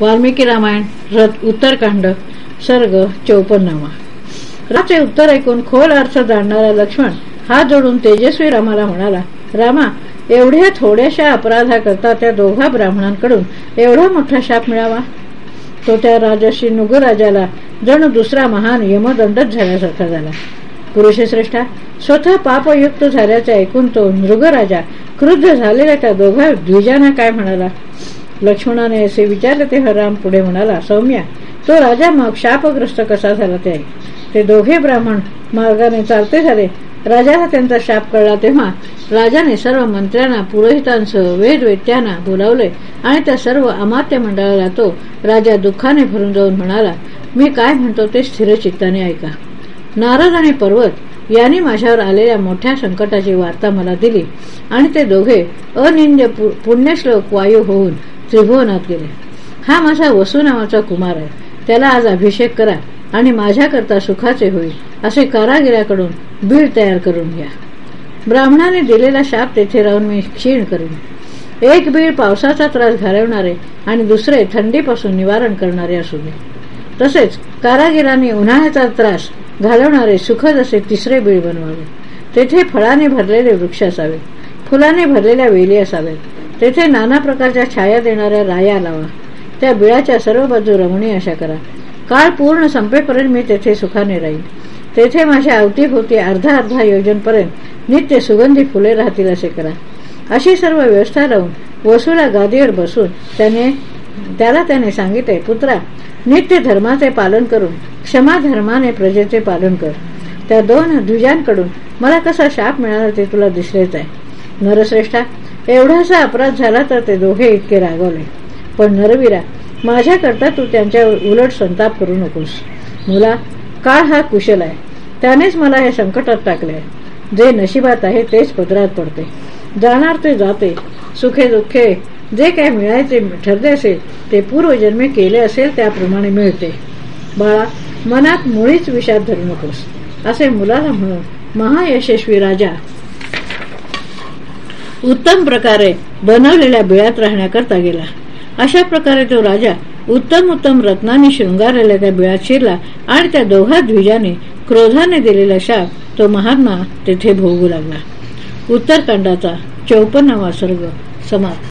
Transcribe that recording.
वाल्मिकी रामायण रथ उत्तरकांड सर्ग चौपन्नावा राचे उत्तर ऐकून खोल अर्थ जाणणारा लक्ष्मण हात जोडून तेजस्वी रामाला म्हणाला रामा एवढ्या थोड्याशा अपराधाकरता त्या दोघा ब्राह्मणांकडून एवढा मोठा शाप मिळावा तो त्या राजर्षी नुगराजाला जणू दुसरा महान यमदंडच झाल्यासारखा झाला. पुरुषश्रेष्ठा स्वतः पापयुक्त झाल्याचे ऐकून तो मृगराजा क्रुद्ध झालेल्या त्या दोघा द्विजांना काय म्हणाला? लक्ष्मणाने असे विचारले तेव्हा राम पुढे म्हणाला सौम्या तो राजा मग शापग्रस्त कसा झाला ते ते दोघे ब्राह्मण मार्गाने चालते झाले. राजाला त्यांचा शाप कळला तेव्हा राजाने सर्व मंत्र्यांना पुरोहितांसह वेदवेत्यांना बोलावले आणि त्या सर्व अमात्य मंडळाला तो राजा दुःखाने भरून जाऊन म्हणाला मी काय म्हणतो ते स्थिर चित्ताने ऐका. नारद आणि पर्वत यांनी माझ्यावर आलेल्या मोठ्या संकटाची वार्ता मला दिली आणि ते दोघे अनिंद्य पुण्यश्लोक वायू होऊन त्रिभुवनात गेले हा माझा वसू नावाचा कुमार आहे. त्याला आज अभिषेक करा आणि माझ्याकरता सुखाचे होईल. असे कारागिराकडून बीड तयार करून घ्या. ब्राह्मणाने दिलेला शाप तेथे राहून मी क्षीण करीन. एक बीड पावसाचा त्रास घालवणारे आणि दुसरे थंडीपासून निवारण करणारे असू दे. तसेच कारागिरांनी उन्हाळ्याचा त्रास घालवणारे सुखद असे तिसरे बीळ बनवावे. तेथे फळाने भरलेले वृक्ष असावे फुलाने भरलेल्या वेली असाव्यात तेथे नाना प्रकारच्या छाया देणाऱ्या राया लावा. त्या बिळाच्या सर्व बाजू रमणी अशा करा. काळ पूर्ण संपेपर्यंत मी तेथे सुखाने राहील तेथे माझ्या अवतीभोवती अर्धा अर्धा योजनपर्यंत नित्य सुगंधी फुले राहतील असे करा. अशी सर्व व्यवस्था लावून वसूला गादीवर बसून त्याने त्याला त्याने सांगितले पुत्रा नित्य धर्माचे पालन करून क्षमा धर्माने प्रजेचे पालन कर. त्या दोन द्विजांकडून मला कसा शाप मिळाला ते तुला दिसलेच आहे. नरश्रेष्ठा एवढासा अपराध झाला तर ते दोघे इतके रागवले. पण नरवीरा माझ्याकरता तू त्यांच्या उलट संताप करू नकोस. मुला काळ हा कुशल आहे. त्यानेच मला हे संकटात टाकले जे नशिबात आहे तेच पदरात पडते. जाणार ते जाते. सुखे दुःखे जे काय मिळायचे ठरले असेल ते पूर्वजन्मे केले असेल त्याप्रमाणे मिळते. बाळा मनात मुळीच विषाद धरू नकोस. असे मुलाला म्हणून महायशस्वी राजा उत्तम प्रकारे बनवलेल्या बिळात राहण्याकरता गेला. अशा प्रकारे तो राजा उत्तम उत्तम रत्नांनी शृंगारलेल्या त्या बिळात शिरला आणि त्या दोघा द्विजाने क्रोधाने दिलेला शाप तो महात्मा तेथे भोगू लागला. उत्तरकांडाचा चौपन्नावा सर्ग समाप्त.